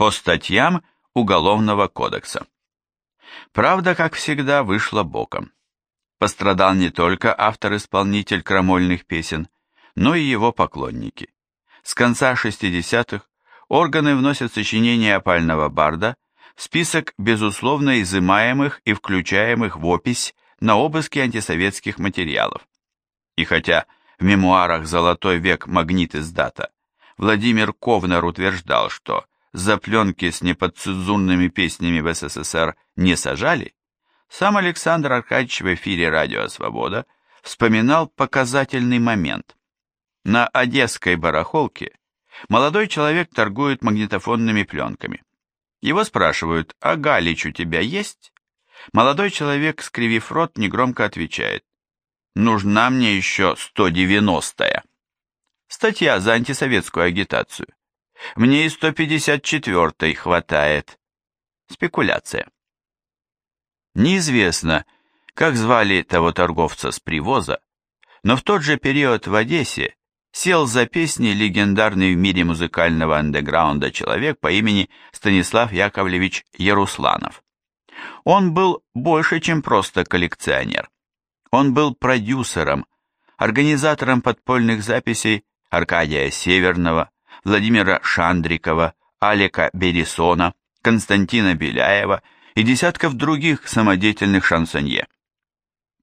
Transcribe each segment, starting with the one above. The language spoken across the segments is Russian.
по статьям Уголовного кодекса. Правда, как всегда, вышла боком. Пострадал не только автор-исполнитель крамольных песен, но и его поклонники. С конца 60-х органы вносят сочинения опального барда в список безусловно изымаемых и включаемых в опись на обыски антисоветских материалов. И хотя в мемуарах «Золотой век. Магнит из дата» Владимир Ковнер утверждал, что за пленки с неподцензурными песнями в СССР не сажали, сам Александр Аркадьевич в эфире «Радио Свобода» вспоминал показательный момент. На одесской барахолке молодой человек торгует магнитофонными пленками. Его спрашивают, а Галич у тебя есть? Молодой человек, скривив рот, негромко отвечает, нужна мне еще 190-я. Статья за антисоветскую агитацию. Мне и 154-й хватает. Спекуляция. Неизвестно, как звали того торговца с привоза, но в тот же период в Одессе сел за песни легендарный в мире музыкального андеграунда человек по имени Станислав Яковлевич Ярусланов. Он был больше, чем просто коллекционер. Он был продюсером, организатором подпольных записей Аркадия Северного, Владимира Шандрикова, Алика Бересона, Константина Беляева и десятков других самодеятельных шансонье.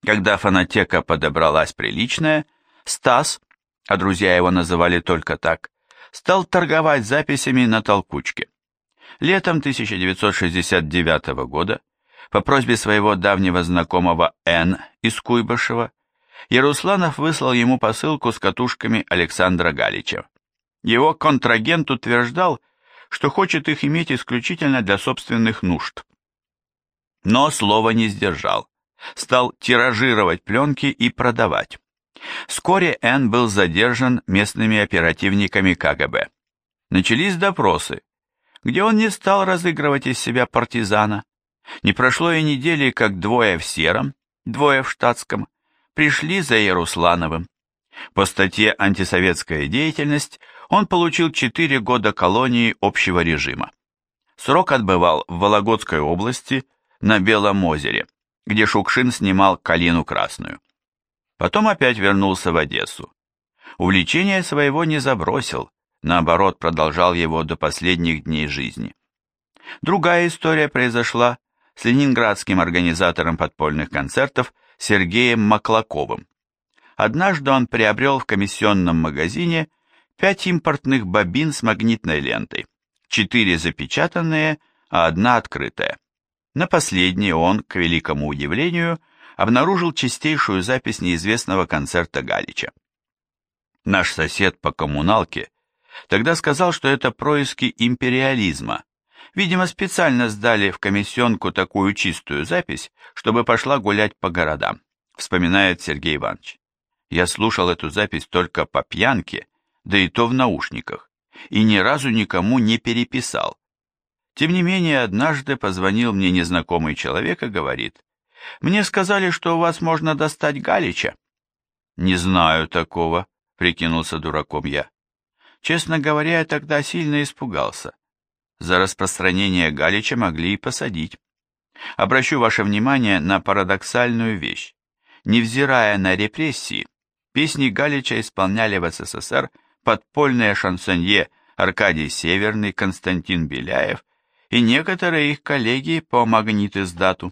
Когда фонотека подобралась приличная, Стас, а друзья его называли только так, стал торговать записями на толкучке. Летом 1969 года, по просьбе своего давнего знакомого Н. из Куйбышева, Ярусланов выслал ему посылку с катушками Александра Галича. Его контрагент утверждал, что хочет их иметь исключительно для собственных нужд. Но слова не сдержал. Стал тиражировать пленки и продавать. Вскоре Н был задержан местными оперативниками КГБ. Начались допросы, где он не стал разыгрывать из себя партизана. Не прошло и недели, как двое в сером, двое в штатском, пришли за Яруслановым. По статье «Антисоветская деятельность» он получил 4 года колонии общего режима. Срок отбывал в Вологодской области на Белом озере, где Шукшин снимал «Калину красную». Потом опять вернулся в Одессу. Увлечение своего не забросил, наоборот, продолжал его до последних дней жизни. Другая история произошла с ленинградским организатором подпольных концертов Сергеем Маклаковым. Однажды он приобрел в комиссионном магазине пять импортных бобин с магнитной лентой, четыре запечатанные, а одна открытая. На последней он, к великому удивлению, обнаружил чистейшую запись неизвестного концерта Галича. Наш сосед по коммуналке тогда сказал, что это происки империализма. Видимо, специально сдали в комиссионку такую чистую запись, чтобы пошла гулять по городам, вспоминает Сергей Иванович. Я слушал эту запись только по пьянке да и то в наушниках, и ни разу никому не переписал. Тем не менее, однажды позвонил мне незнакомый человек и говорит, «Мне сказали, что у вас можно достать Галича». «Не знаю такого», — прикинулся дураком я. Честно говоря, я тогда сильно испугался. За распространение Галича могли и посадить. Обращу ваше внимание на парадоксальную вещь. Невзирая на репрессии, песни Галича исполняли в СССР подпольные шансонье Аркадий Северный, Константин Беляев и некоторые их коллеги по магнитиздату.